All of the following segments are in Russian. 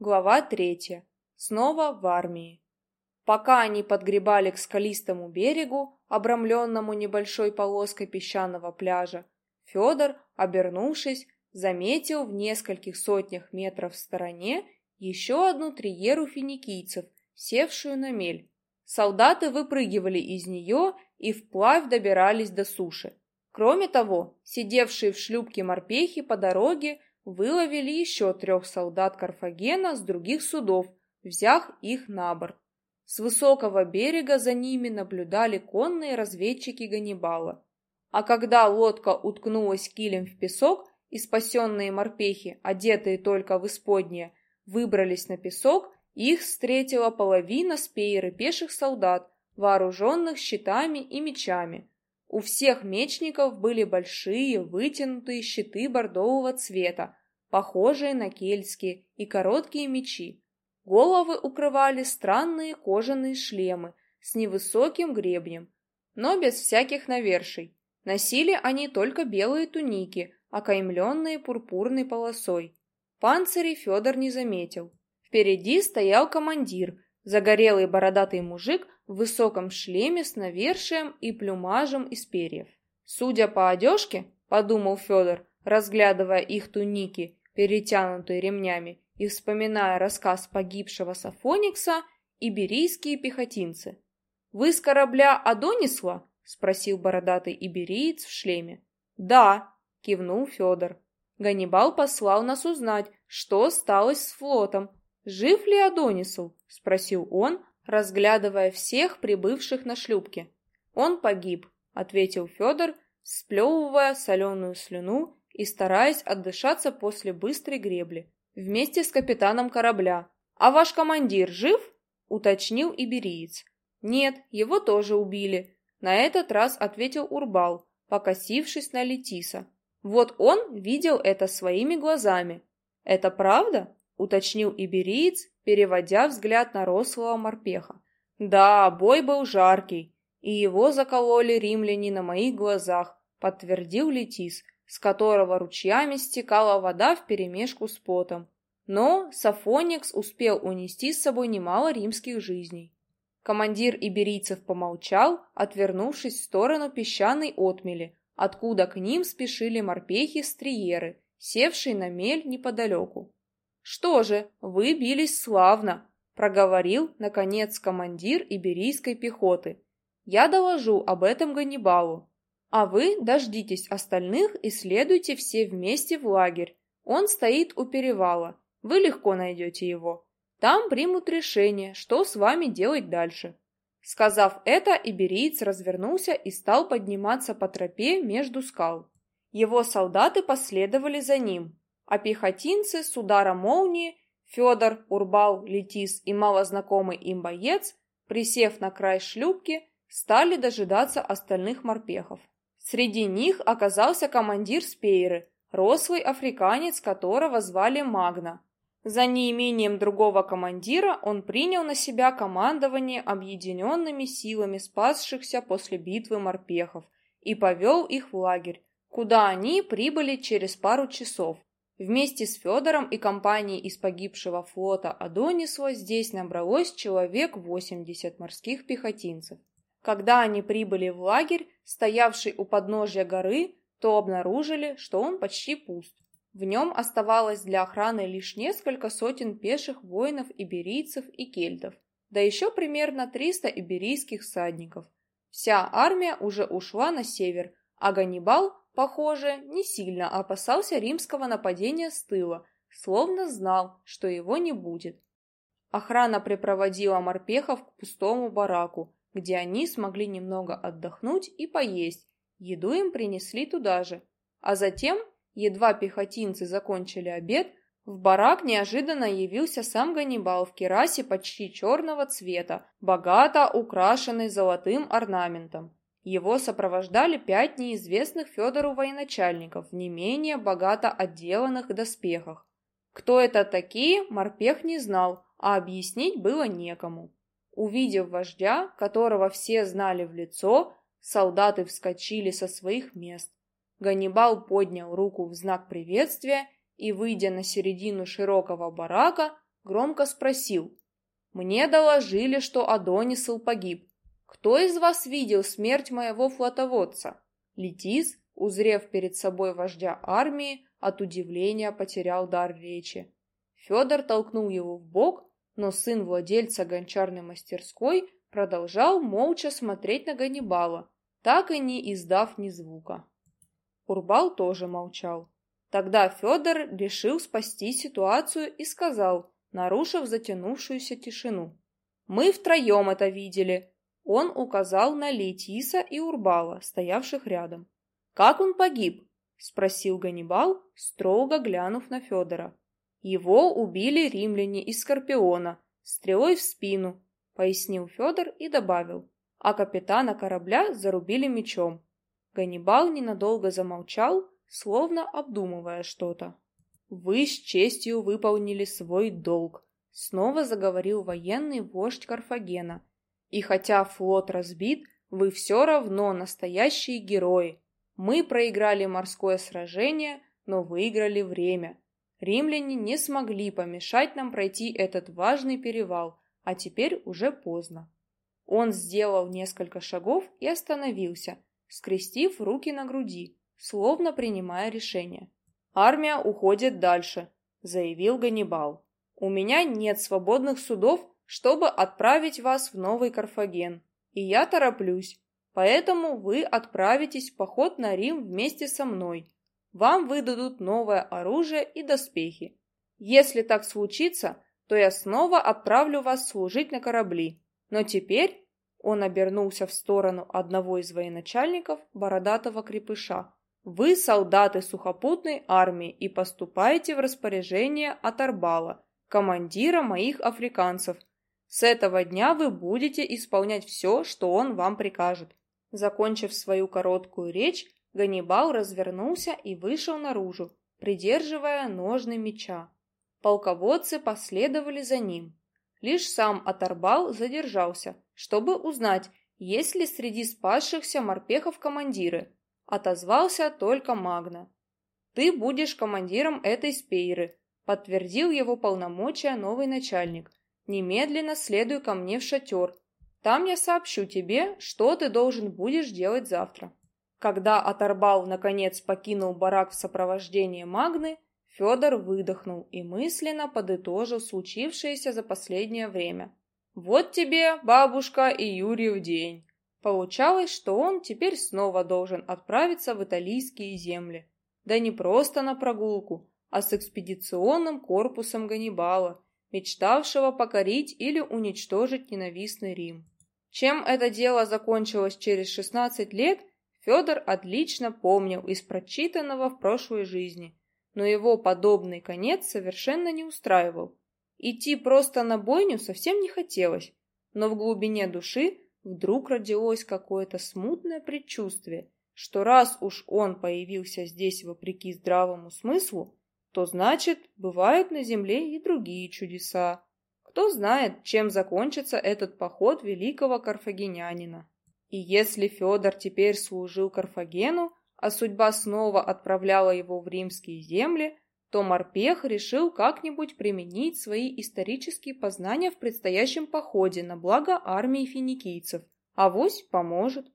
Глава третья. Снова в армии. Пока они подгребали к скалистому берегу, обрамленному небольшой полоской песчаного пляжа, Федор, обернувшись, заметил в нескольких сотнях метров в стороне еще одну триеру финикийцев, севшую на мель. Солдаты выпрыгивали из нее и вплавь добирались до суши. Кроме того, сидевшие в шлюпке морпехи по дороге выловили еще трех солдат Карфагена с других судов, взяв их на борт. С высокого берега за ними наблюдали конные разведчики Ганнибала. А когда лодка уткнулась килем в песок, и спасенные морпехи, одетые только в исподнее, выбрались на песок, их встретила половина спееры пеших солдат, вооруженных щитами и мечами. У всех мечников были большие вытянутые щиты бордового цвета, похожие на кельтские, и короткие мечи. Головы укрывали странные кожаные шлемы с невысоким гребнем, но без всяких навершей. Носили они только белые туники, окаймленные пурпурной полосой. Панцирей Федор не заметил. Впереди стоял командир, загорелый бородатый мужик в высоком шлеме с навершием и плюмажем из перьев. Судя по одежке, подумал Федор, разглядывая их туники, перетянутые ремнями, и вспоминая рассказ погибшего Сафоникса, иберийские пехотинцы. «Вы с корабля Адонисла?» — спросил бородатый ибериец в шлеме. «Да», — кивнул Федор. Ганнибал послал нас узнать, что сталось с флотом. «Жив ли Адонисл?» — спросил он, разглядывая всех прибывших на шлюпке. «Он погиб», — ответил Федор, сплевывая соленую слюну и стараясь отдышаться после быстрой гребли, вместе с капитаном корабля. «А ваш командир жив?» — уточнил ибериец. «Нет, его тоже убили», — на этот раз ответил Урбал, покосившись на Летиса. «Вот он видел это своими глазами». «Это правда?» — уточнил ибериец, переводя взгляд на рослого морпеха. «Да, бой был жаркий, и его закололи римляне на моих глазах», — подтвердил Летис, с которого ручьями стекала вода вперемешку с потом. Но Сафоникс успел унести с собой немало римских жизней. Командир иберийцев помолчал, отвернувшись в сторону песчаной отмели, откуда к ним спешили морпехи-стриеры, севшие на мель неподалеку. «Что же, вы бились славно», — проговорил, наконец, командир иберийской пехоты. «Я доложу об этом Ганнибалу. А вы дождитесь остальных и следуйте все вместе в лагерь. Он стоит у перевала. Вы легко найдете его. Там примут решение, что с вами делать дальше. Сказав это, ибериец развернулся и стал подниматься по тропе между скал. Его солдаты последовали за ним, а пехотинцы с удара молнии Федор, Урбал, Летис и малознакомый им боец, присев на край шлюпки, стали дожидаться остальных морпехов. Среди них оказался командир Спейры, рослый африканец, которого звали Магна. За неимением другого командира он принял на себя командование объединенными силами спасшихся после битвы морпехов и повел их в лагерь, куда они прибыли через пару часов. Вместе с Федором и компанией из погибшего флота Адонисла здесь набралось человек 80 морских пехотинцев. Когда они прибыли в лагерь, стоявший у подножья горы, то обнаружили, что он почти пуст. В нем оставалось для охраны лишь несколько сотен пеших воинов иберийцев и кельтов, да еще примерно 300 иберийских всадников. Вся армия уже ушла на север, а Ганнибал, похоже, не сильно опасался римского нападения с тыла, словно знал, что его не будет. Охрана припроводила морпехов к пустому бараку, где они смогли немного отдохнуть и поесть. Еду им принесли туда же. А затем, едва пехотинцы закончили обед, в барак неожиданно явился сам Ганнибал в керасе почти черного цвета, богато украшенный золотым орнаментом. Его сопровождали пять неизвестных Федору военачальников в не менее богато отделанных доспехах. Кто это такие, морпех не знал, а объяснить было некому. Увидев вождя, которого все знали в лицо, солдаты вскочили со своих мест. Ганнибал поднял руку в знак приветствия и, выйдя на середину широкого барака, громко спросил. «Мне доложили, что Адонисл погиб. Кто из вас видел смерть моего флотоводца?» Летис, узрев перед собой вождя армии, от удивления потерял дар речи. Федор толкнул его в бок, но сын владельца гончарной мастерской продолжал молча смотреть на Ганнибала, так и не издав ни звука. Урбал тоже молчал. Тогда Федор решил спасти ситуацию и сказал, нарушив затянувшуюся тишину. «Мы втроем это видели». Он указал на Летиса и Урбала, стоявших рядом. «Как он погиб?» — спросил Ганнибал, строго глянув на Федора. «Его убили римляне из Скорпиона, стрелой в спину», — пояснил Федор и добавил. «А капитана корабля зарубили мечом». Ганнибал ненадолго замолчал, словно обдумывая что-то. «Вы с честью выполнили свой долг», — снова заговорил военный вождь Карфагена. «И хотя флот разбит, вы все равно настоящие герои. Мы проиграли морское сражение, но выиграли время. Римляне не смогли помешать нам пройти этот важный перевал, а теперь уже поздно». Он сделал несколько шагов и остановился, скрестив руки на груди, словно принимая решение. «Армия уходит дальше», — заявил Ганнибал. «У меня нет свободных судов, чтобы отправить вас в Новый Карфаген, и я тороплюсь, поэтому вы отправитесь в поход на Рим вместе со мной. Вам выдадут новое оружие и доспехи. Если так случится, то я снова отправлю вас служить на корабли. Но теперь...» Он обернулся в сторону одного из военачальников, бородатого крепыша, вы солдаты сухопутной армии и поступаете в распоряжение Атарбала, командира моих африканцев. С этого дня вы будете исполнять все, что он вам прикажет. Закончив свою короткую речь, Ганнибал развернулся и вышел наружу, придерживая ножны меча. Полководцы последовали за ним. Лишь сам Атарбал задержался, чтобы узнать, есть ли среди спасшихся морпехов командиры, Отозвался только Магна. «Ты будешь командиром этой спейры», — подтвердил его полномочия новый начальник. «Немедленно следуй ко мне в шатер. Там я сообщу тебе, что ты должен будешь делать завтра». Когда Аторбал наконец покинул барак в сопровождении Магны, Федор выдохнул и мысленно подытожил случившееся за последнее время. «Вот тебе, бабушка, и Юрий в день. Получалось, что он теперь снова должен отправиться в италийские земли. Да не просто на прогулку, а с экспедиционным корпусом Ганнибала, мечтавшего покорить или уничтожить ненавистный Рим. Чем это дело закончилось через 16 лет, Федор отлично помнил из прочитанного в прошлой жизни, но его подобный конец совершенно не устраивал. Идти просто на бойню совсем не хотелось, но в глубине души вдруг родилось какое-то смутное предчувствие, что раз уж он появился здесь вопреки здравому смыслу, то значит, бывают на земле и другие чудеса. Кто знает, чем закончится этот поход великого карфагенянина. И если Федор теперь служил Карфагену, а судьба снова отправляла его в римские земли, то Морпех решил как-нибудь применить свои исторические познания в предстоящем походе на благо армии финикийцев. Авось поможет.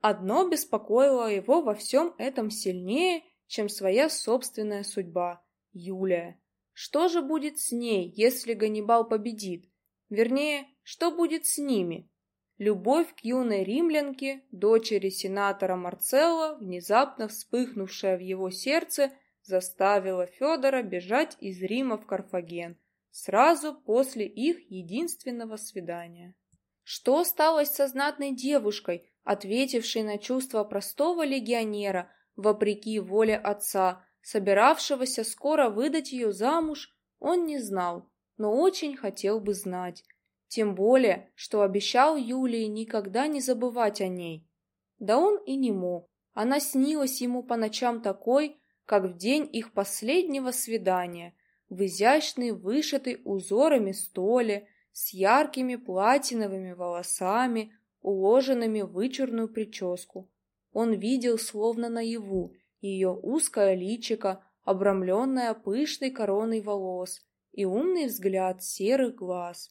Одно беспокоило его во всем этом сильнее, чем своя собственная судьба – Юлия. Что же будет с ней, если Ганнибал победит? Вернее, что будет с ними? Любовь к юной римлянке, дочери сенатора Марцелла, внезапно вспыхнувшая в его сердце – заставила Федора бежать из Рима в Карфаген сразу после их единственного свидания. Что стало со знатной девушкой, ответившей на чувства простого легионера, вопреки воле отца, собиравшегося скоро выдать ее замуж, он не знал, но очень хотел бы знать. Тем более, что обещал Юлии никогда не забывать о ней. Да он и не мог. Она снилась ему по ночам такой, как в день их последнего свидания, в изящной вышитой узорами столе, с яркими платиновыми волосами, уложенными в вычурную прическу. Он видел словно наяву ее узкое личико, обрамленное пышной короной волос, и умный взгляд серых глаз.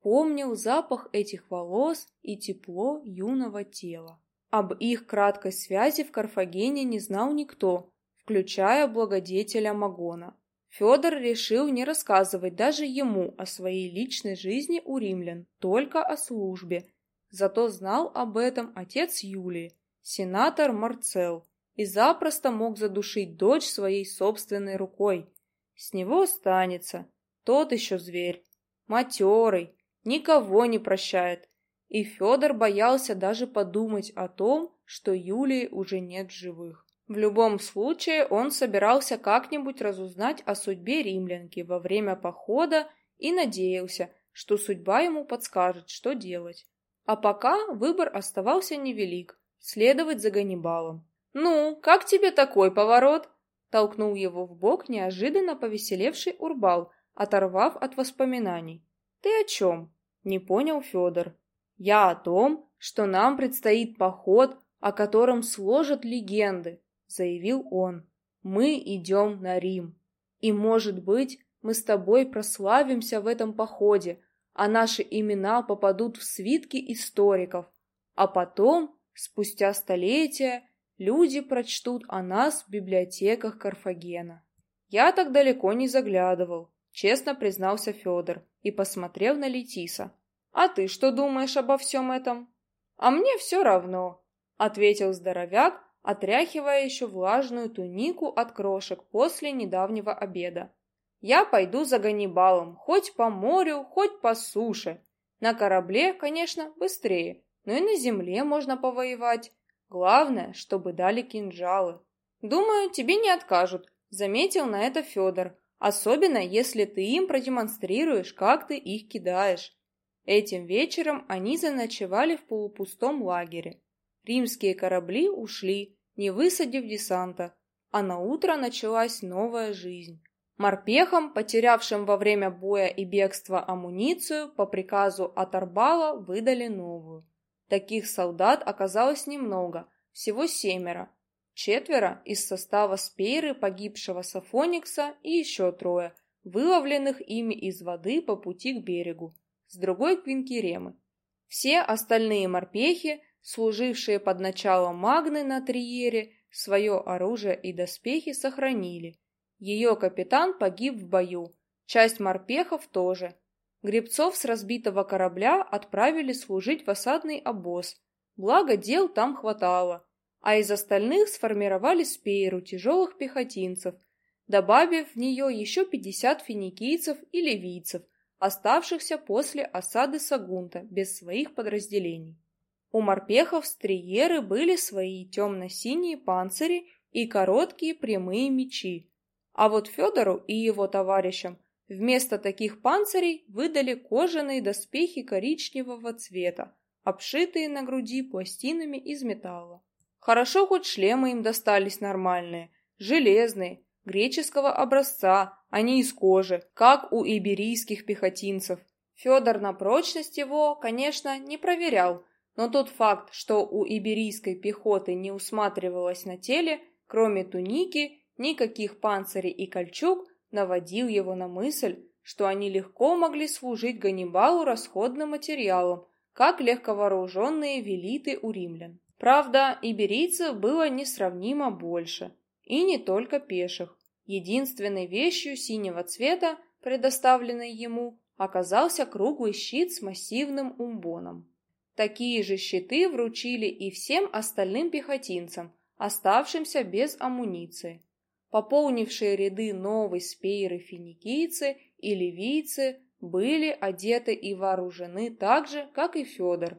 Помнил запах этих волос и тепло юного тела. Об их краткой связи в Карфагене не знал никто, включая благодетеля Магона. Федор решил не рассказывать даже ему о своей личной жизни у римлян, только о службе. Зато знал об этом отец Юлии, сенатор Марцел, и запросто мог задушить дочь своей собственной рукой. С него останется. Тот еще зверь. Матерый. Никого не прощает. И Федор боялся даже подумать о том, что Юлии уже нет живых. В любом случае он собирался как-нибудь разузнать о судьбе римлянки во время похода и надеялся, что судьба ему подскажет, что делать. А пока выбор оставался невелик – следовать за Ганнибалом. «Ну, как тебе такой поворот?» Толкнул его в бок неожиданно повеселевший Урбал, оторвав от воспоминаний. «Ты о чем?» – не понял Федор. «Я о том, что нам предстоит поход, о котором сложат легенды», – заявил он. «Мы идем на Рим. И, может быть, мы с тобой прославимся в этом походе, а наши имена попадут в свитки историков. А потом, спустя столетия, люди прочтут о нас в библиотеках Карфагена. Я так далеко не заглядывал, честно признался Федор и посмотрел на Летиса. А ты что думаешь обо всем этом? А мне все равно, ответил здоровяк, отряхивая еще влажную тунику от крошек после недавнего обеда. Я пойду за Ганнибалом, хоть по морю, хоть по суше. На корабле, конечно, быстрее, но и на земле можно повоевать. Главное, чтобы дали кинжалы. Думаю, тебе не откажут, заметил на это Федор, особенно если ты им продемонстрируешь, как ты их кидаешь. Этим вечером они заночевали в полупустом лагере. Римские корабли ушли, не высадив десанта, а на утро началась новая жизнь. Морпехам, потерявшим во время боя и бегства амуницию, по приказу Атарбала выдали новую. Таких солдат оказалось немного, всего семеро. Четверо из состава Спейры погибшего Сафоникса и еще трое, выловленных ими из воды по пути к берегу, с другой Квинкеремы. Все остальные морпехи, служившие под началом Магны на Триере, свое оружие и доспехи сохранили. Ее капитан погиб в бою, часть морпехов тоже – Гребцов с разбитого корабля отправили служить в осадный обоз, благо дел там хватало, а из остальных сформировали спейру тяжелых пехотинцев, добавив в нее еще 50 финикийцев и ливийцев, оставшихся после осады Сагунта без своих подразделений. У морпехов стриеры были свои темно-синие панцири и короткие прямые мечи, а вот Федору и его товарищам Вместо таких панцирей выдали кожаные доспехи коричневого цвета, обшитые на груди пластинами из металла. Хорошо хоть шлемы им достались нормальные, железные, греческого образца, а не из кожи, как у иберийских пехотинцев. Федор на прочность его, конечно, не проверял, но тот факт, что у иберийской пехоты не усматривалось на теле, кроме туники, никаких панцирей и кольчуг, наводил его на мысль, что они легко могли служить Ганнибалу расходным материалом, как легковооруженные велиты у римлян. Правда, иберийцев было несравнимо больше, и не только пеших. Единственной вещью синего цвета, предоставленной ему, оказался круглый щит с массивным умбоном. Такие же щиты вручили и всем остальным пехотинцам, оставшимся без амуниции пополнившие ряды новой спейры финикийцы и ливийцы были одеты и вооружены так же, как и Федор.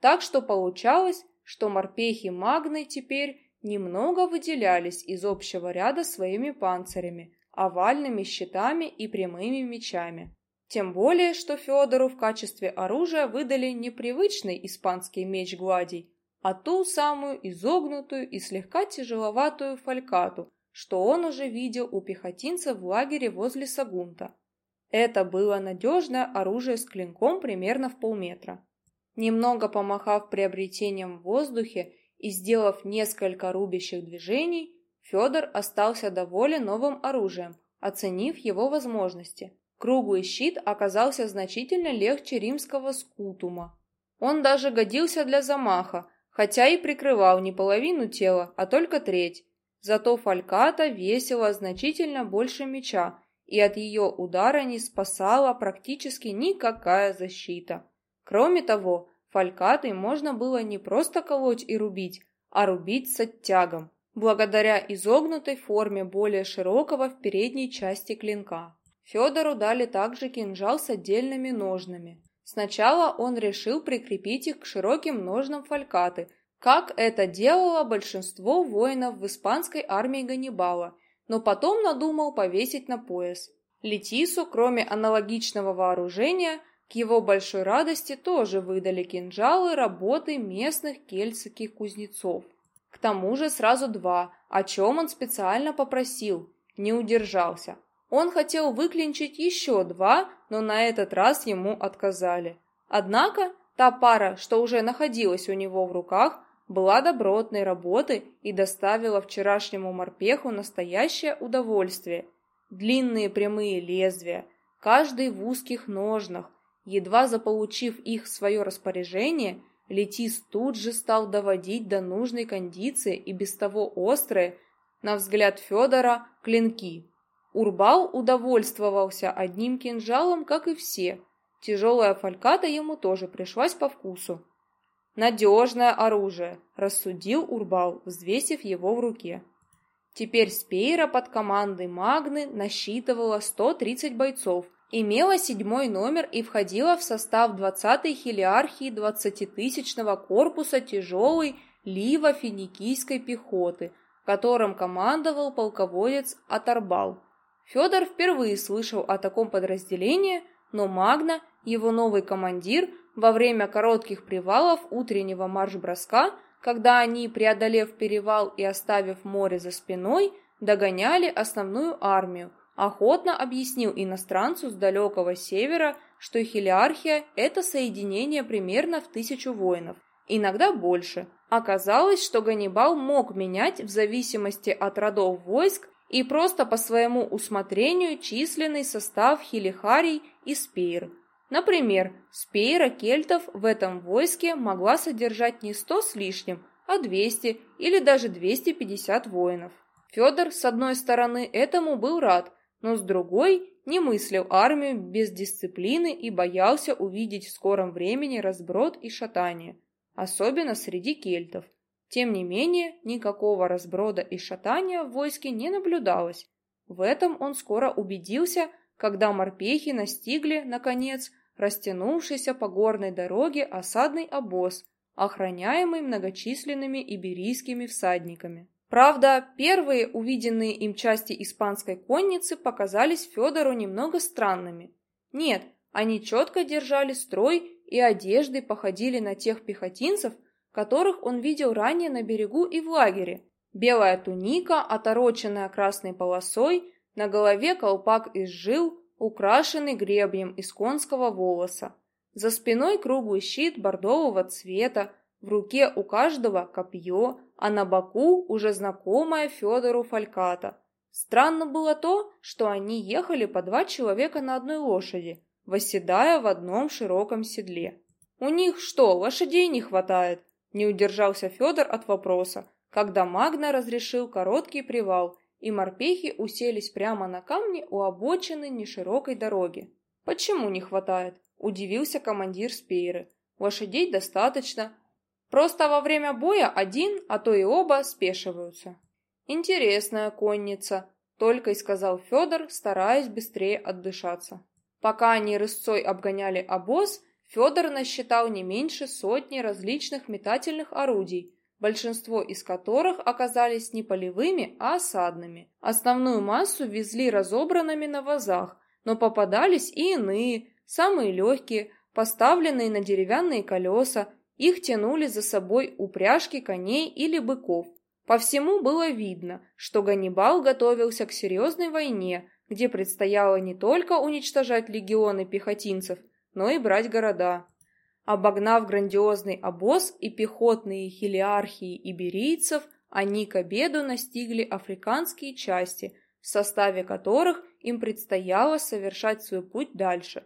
Так что получалось, что морпехи Магны теперь немного выделялись из общего ряда своими панцирями, овальными щитами и прямыми мечами. Тем более, что Федору в качестве оружия выдали непривычный испанский меч гладий, а ту самую изогнутую и слегка тяжеловатую фалькату, что он уже видел у пехотинцев в лагере возле Сагунта. Это было надежное оружие с клинком примерно в полметра. Немного помахав приобретением в воздухе и сделав несколько рубящих движений, Федор остался доволен новым оружием, оценив его возможности. Круглый щит оказался значительно легче римского скутума. Он даже годился для замаха, хотя и прикрывал не половину тела, а только треть. Зато фальката весила значительно больше меча, и от ее удара не спасала практически никакая защита. Кроме того, фалькатой можно было не просто колоть и рубить, а рубить с оттягом, благодаря изогнутой форме более широкого в передней части клинка. Федору дали также кинжал с отдельными ножнами. Сначала он решил прикрепить их к широким ножнам фалькаты, как это делало большинство воинов в испанской армии Ганнибала, но потом надумал повесить на пояс. Летису, кроме аналогичного вооружения, к его большой радости тоже выдали кинжалы работы местных кельтских кузнецов. К тому же сразу два, о чем он специально попросил, не удержался. Он хотел выклинчить еще два, но на этот раз ему отказали. Однако та пара, что уже находилась у него в руках, была добротной работы и доставила вчерашнему морпеху настоящее удовольствие. Длинные прямые лезвия, каждый в узких ножнах. Едва заполучив их в свое распоряжение, Летис тут же стал доводить до нужной кондиции и без того острые, на взгляд Федора, клинки. Урбал удовольствовался одним кинжалом, как и все. Тяжелая фальката ему тоже пришлась по вкусу. «Надежное оружие», – рассудил Урбал, взвесив его в руке. Теперь Спейра под командой Магны насчитывала 130 бойцов, имела седьмой номер и входила в состав 20-й хилиархии 20-тысячного корпуса тяжелой ливо-финикийской пехоты, которым командовал полководец Атарбал. Федор впервые слышал о таком подразделении, но Магна, его новый командир, во время коротких привалов утреннего марш-броска, когда они, преодолев перевал и оставив море за спиной, догоняли основную армию, охотно объяснил иностранцу с далекого севера, что Хелиархия – это соединение примерно в тысячу воинов, иногда больше. Оказалось, что Ганнибал мог менять в зависимости от родов войск и просто по своему усмотрению численный состав хилихарий и спейр. Например, спейра кельтов в этом войске могла содержать не сто с лишним, а 200 или даже 250 воинов. Федор, с одной стороны, этому был рад, но с другой не мыслил армию без дисциплины и боялся увидеть в скором времени разброд и шатание, особенно среди кельтов. Тем не менее, никакого разброда и шатания в войске не наблюдалось. В этом он скоро убедился, когда морпехи настигли, наконец, растянувшийся по горной дороге осадный обоз, охраняемый многочисленными иберийскими всадниками. Правда, первые увиденные им части испанской конницы показались Федору немного странными. Нет, они четко держали строй и одежды походили на тех пехотинцев, которых он видел ранее на берегу и в лагере. Белая туника, отороченная красной полосой, на голове колпак из жил, украшенный гребнем из конского волоса. За спиной круглый щит бордового цвета, в руке у каждого копье, а на боку уже знакомая Федору фальката. Странно было то, что они ехали по два человека на одной лошади, восседая в одном широком седле. «У них что, лошадей не хватает?» Не удержался Федор от вопроса, когда Магна разрешил короткий привал, и морпехи уселись прямо на камни у обочины неширокой дороги. «Почему не хватает?» – удивился командир Спейры. «Лошадей достаточно. Просто во время боя один, а то и оба спешиваются». «Интересная конница», – только и сказал Федор, стараясь быстрее отдышаться. Пока они рысцой обгоняли обоз, Федор насчитал не меньше сотни различных метательных орудий, большинство из которых оказались не полевыми, а осадными. Основную массу везли разобранными на вазах, но попадались и иные, самые легкие, поставленные на деревянные колеса, их тянули за собой упряжки коней или быков. По всему было видно, что Ганнибал готовился к серьезной войне, где предстояло не только уничтожать легионы пехотинцев, но и брать города. Обогнав грандиозный обоз и пехотные хилиархии иберийцев, они к обеду настигли африканские части, в составе которых им предстояло совершать свой путь дальше.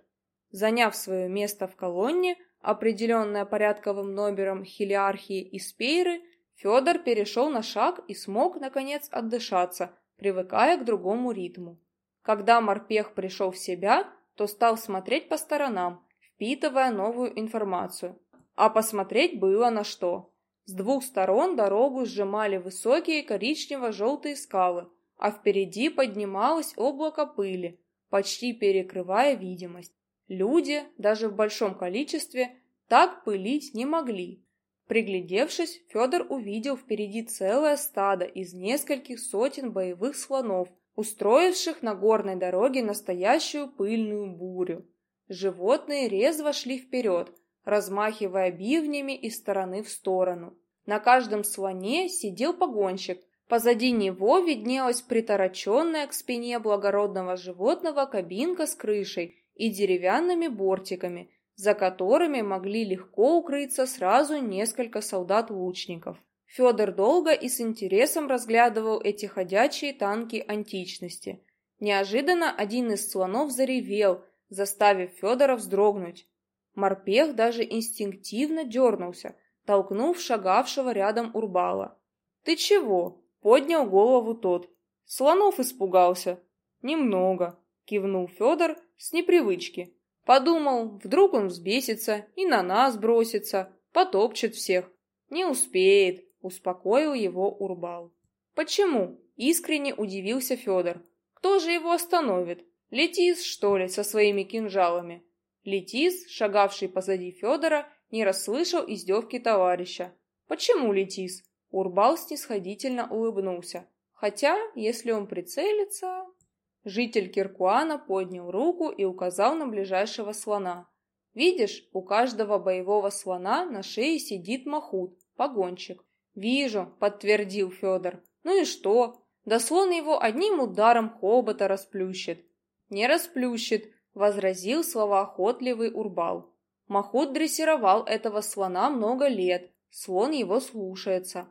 Заняв свое место в колонне, определенное порядковым номером хилиархии и спейры, Федор перешел на шаг и смог, наконец, отдышаться, привыкая к другому ритму. Когда морпех пришел в себя, то стал смотреть по сторонам, впитывая новую информацию. А посмотреть было на что. С двух сторон дорогу сжимали высокие коричнево-желтые скалы, а впереди поднималось облако пыли, почти перекрывая видимость. Люди, даже в большом количестве, так пылить не могли. Приглядевшись, Федор увидел впереди целое стадо из нескольких сотен боевых слонов, устроивших на горной дороге настоящую пыльную бурю. Животные резво шли вперед, размахивая бивнями из стороны в сторону. На каждом слоне сидел погонщик, позади него виднелась притороченная к спине благородного животного кабинка с крышей и деревянными бортиками, за которыми могли легко укрыться сразу несколько солдат-лучников. Федор долго и с интересом разглядывал эти ходячие танки античности. Неожиданно один из слонов заревел, заставив Федора вздрогнуть. Морпех даже инстинктивно дернулся, толкнув шагавшего рядом Урбала. «Ты чего?» — поднял голову тот. «Слонов испугался». «Немного», — кивнул Федор с непривычки. Подумал, вдруг он взбесится и на нас бросится, потопчет всех. Не успеет, успокоил его Урбал. Почему? Искренне удивился Федор. Кто же его остановит? Летис, что ли, со своими кинжалами? Летис, шагавший позади Федора, не расслышал издевки товарища. Почему Летис? Урбал снисходительно улыбнулся. Хотя, если он прицелится... Житель Киркуана поднял руку и указал на ближайшего слона. «Видишь, у каждого боевого слона на шее сидит махут, погонщик». «Вижу», — подтвердил Федор. «Ну и что? Да слон его одним ударом хобота расплющит». «Не расплющит», — возразил словоохотливый Урбал. Махут дрессировал этого слона много лет, слон его слушается.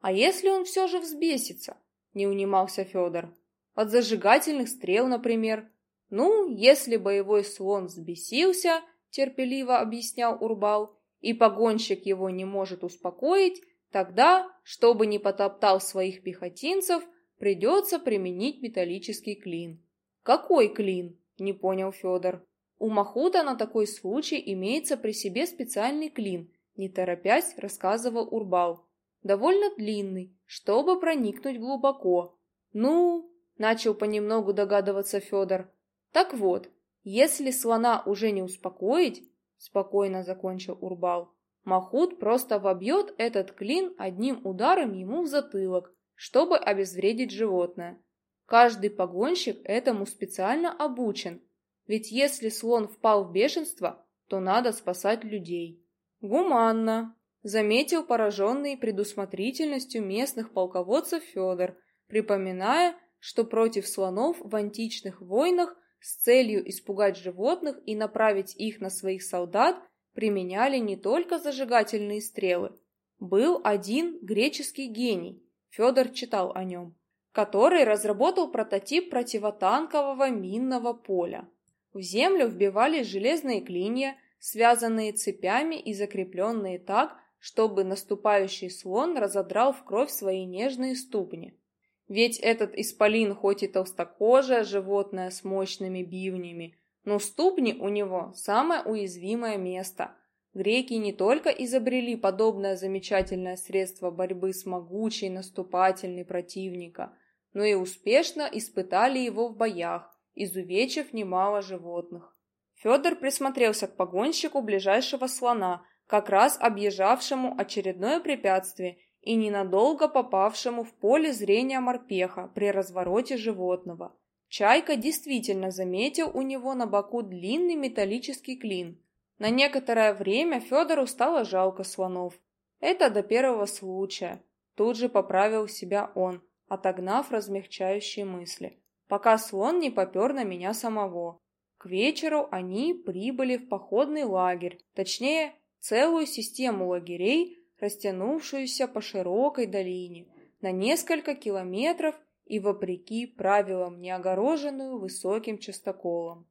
«А если он все же взбесится?» — не унимался Федор. От зажигательных стрел, например. Ну, если боевой слон взбесился, терпеливо объяснял Урбал, и погонщик его не может успокоить, тогда, чтобы не потоптал своих пехотинцев, придется применить металлический клин. Какой клин? Не понял Федор. У Махута на такой случай имеется при себе специальный клин, не торопясь, рассказывал Урбал. Довольно длинный, чтобы проникнуть глубоко. Ну, Начал понемногу догадываться Федор. Так вот, если слона уже не успокоить, спокойно закончил Урбал, Махут просто вобьет этот клин одним ударом ему в затылок, чтобы обезвредить животное. Каждый погонщик этому специально обучен, ведь если слон впал в бешенство, то надо спасать людей. Гуманно, заметил пораженный предусмотрительностью местных полководцев Федор, припоминая, что против слонов в античных войнах с целью испугать животных и направить их на своих солдат применяли не только зажигательные стрелы. Был один греческий гений, Федор читал о нем, который разработал прототип противотанкового минного поля. В землю вбивались железные клинья, связанные цепями и закрепленные так, чтобы наступающий слон разодрал в кровь свои нежные ступни. Ведь этот исполин хоть и толстокожее животное с мощными бивнями, но ступни у него самое уязвимое место. Греки не только изобрели подобное замечательное средство борьбы с могучей наступательной противника, но и успешно испытали его в боях, изувечив немало животных. Федор присмотрелся к погонщику ближайшего слона, как раз объезжавшему очередное препятствие и ненадолго попавшему в поле зрения морпеха при развороте животного. Чайка действительно заметил у него на боку длинный металлический клин. На некоторое время Федору стало жалко слонов. Это до первого случая. Тут же поправил себя он, отогнав размягчающие мысли. Пока слон не попер на меня самого. К вечеру они прибыли в походный лагерь, точнее, целую систему лагерей, растянувшуюся по широкой долине на несколько километров и вопреки правилам не огороженную высоким частоколом.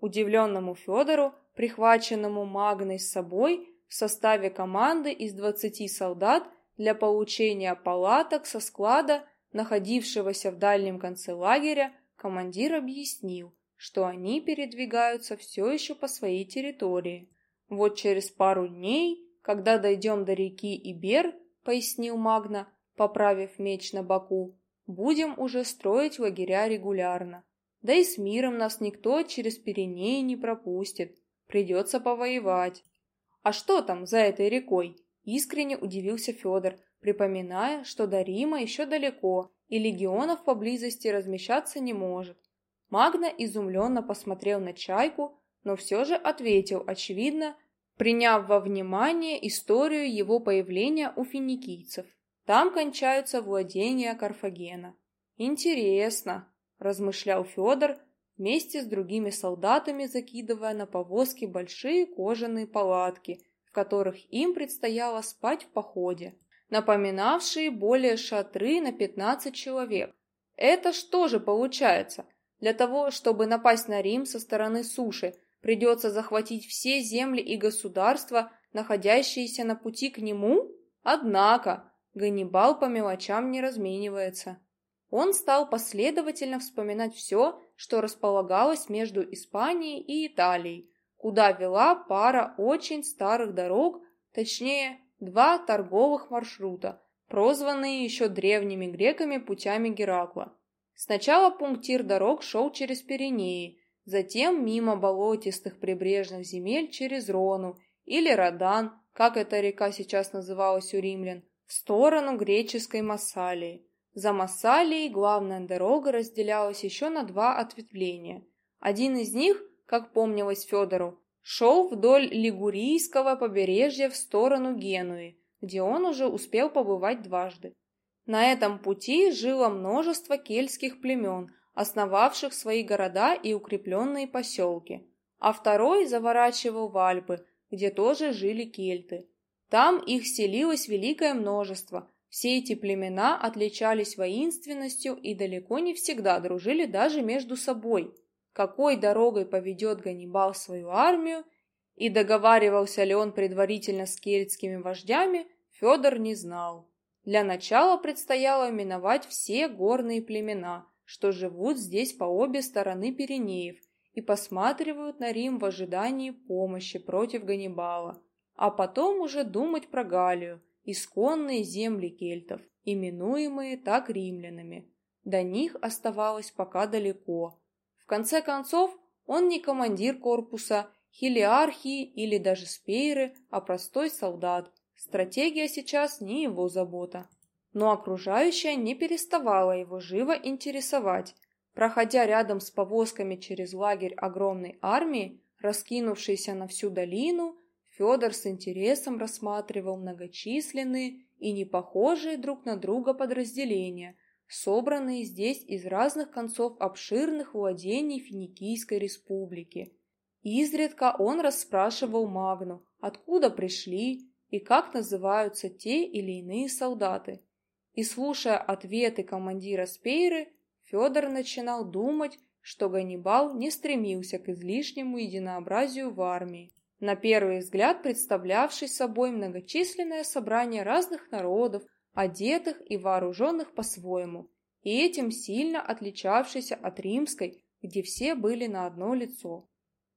Удивленному Федору, прихваченному Магной с собой, в составе команды из двадцати солдат для получения палаток со склада, находившегося в дальнем конце лагеря, командир объяснил, что они передвигаются все еще по своей территории. Вот через пару дней, когда дойдем до реки Ибер, пояснил Магна, поправив меч на боку, будем уже строить лагеря регулярно. Да и с миром нас никто через Пиренеи не пропустит. Придется повоевать. А что там за этой рекой? Искренне удивился Федор, припоминая, что до Рима еще далеко, и легионов поблизости размещаться не может. Магна изумленно посмотрел на чайку, но все же ответил, очевидно, приняв во внимание историю его появления у финикийцев. Там кончаются владения Карфагена. Интересно, размышлял Федор, вместе с другими солдатами закидывая на повозки большие кожаные палатки, в которых им предстояло спать в походе, напоминавшие более шатры на 15 человек. Это что же получается? Для того, чтобы напасть на Рим со стороны суши, придется захватить все земли и государства, находящиеся на пути к нему? Однако, Ганнибал по мелочам не разменивается. Он стал последовательно вспоминать все, что располагалось между Испанией и Италией, куда вела пара очень старых дорог, точнее, два торговых маршрута, прозванные еще древними греками путями Геракла. Сначала пунктир дорог шел через Пиренеи, затем мимо болотистых прибрежных земель через Рону или Родан, как эта река сейчас называлась у римлян, в сторону греческой Массалии. За Массалией главная дорога разделялась еще на два ответвления. Один из них, как помнилось Федору, шел вдоль Лигурийского побережья в сторону Генуи, где он уже успел побывать дважды. На этом пути жило множество кельтских племен, основавших свои города и укрепленные поселки, а второй заворачивал в Альпы, где тоже жили кельты. Там их селилось великое множество. Все эти племена отличались воинственностью и далеко не всегда дружили даже между собой. Какой дорогой поведет Ганнибал свою армию, и договаривался ли он предварительно с кельтскими вождями, Федор не знал. Для начала предстояло миновать все горные племена, что живут здесь по обе стороны Пиренеев и посматривают на Рим в ожидании помощи против Ганнибала а потом уже думать про Галлию, исконные земли кельтов, именуемые так римлянами. До них оставалось пока далеко. Конце концов, он не командир корпуса, хилиархии или даже спейры, а простой солдат. Стратегия сейчас не его забота. Но окружающая не переставала его живо интересовать. Проходя рядом с повозками через лагерь огромной армии, раскинувшейся на всю долину, Федор с интересом рассматривал многочисленные и не похожие друг на друга подразделения, собранные здесь из разных концов обширных владений Финикийской республики. Изредка он расспрашивал Магну, откуда пришли и как называются те или иные солдаты. И слушая ответы командира Спейры, Федор начинал думать, что Ганнибал не стремился к излишнему единообразию в армии, на первый взгляд представлявший собой многочисленное собрание разных народов, одетых и вооруженных по-своему, и этим сильно отличавшийся от римской, где все были на одно лицо.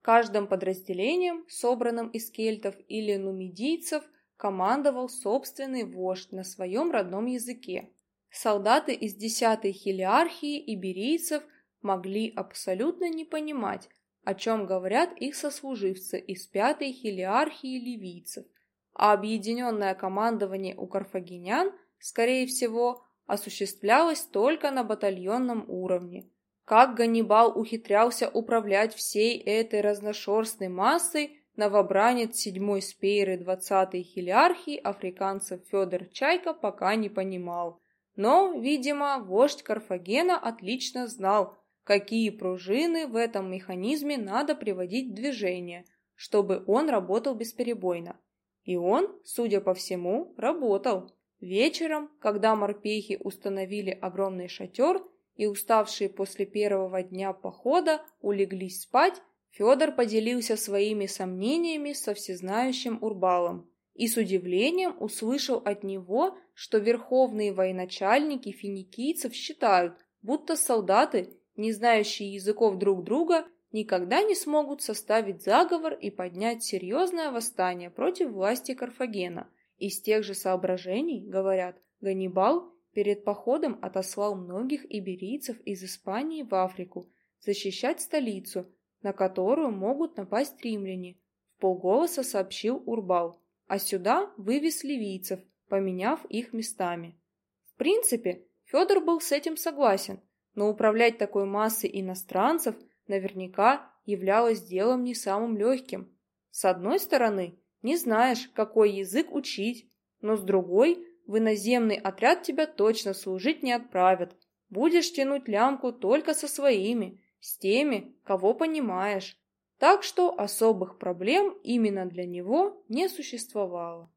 Каждым подразделением, собранным из кельтов или нумидийцев, командовал собственный вождь на своем родном языке. Солдаты из десятой хилиархии иберийцев могли абсолютно не понимать, о чем говорят их сослуживцы из пятой хилиархии ливийцев, а объединенное командование у карфагенян, скорее всего, осуществлялось только на батальонном уровне. Как Ганнибал ухитрялся управлять всей этой разношерстной массой, новобранец седьмой спейры двадцатой хилиархии африканцев Федор Чайка пока не понимал. Но, видимо, вождь Карфагена отлично знал, какие пружины в этом механизме надо приводить в движение, чтобы он работал бесперебойно. И он, судя по всему, работал. Вечером, когда морпехи установили огромный шатер, и уставшие после первого дня похода улеглись спать, Федор поделился своими сомнениями со всезнающим Урбалом и с удивлением услышал от него, что верховные военачальники финикийцев считают, будто солдаты, не знающие языков друг друга, никогда не смогут составить заговор и поднять серьезное восстание против власти Карфагена. Из тех же соображений, говорят, Ганнибал перед походом отослал многих иберийцев из Испании в Африку защищать столицу, на которую могут напасть римляне, в полголоса сообщил Урбал, а сюда вывез ливийцев, поменяв их местами. В принципе, Федор был с этим согласен, но управлять такой массой иностранцев наверняка являлось делом не самым легким. С одной стороны, не знаешь, какой язык учить, но с другой, в иноземный отряд тебя точно служить не отправят. Будешь тянуть лямку только со своими, с теми, кого понимаешь. Так что особых проблем именно для него не существовало.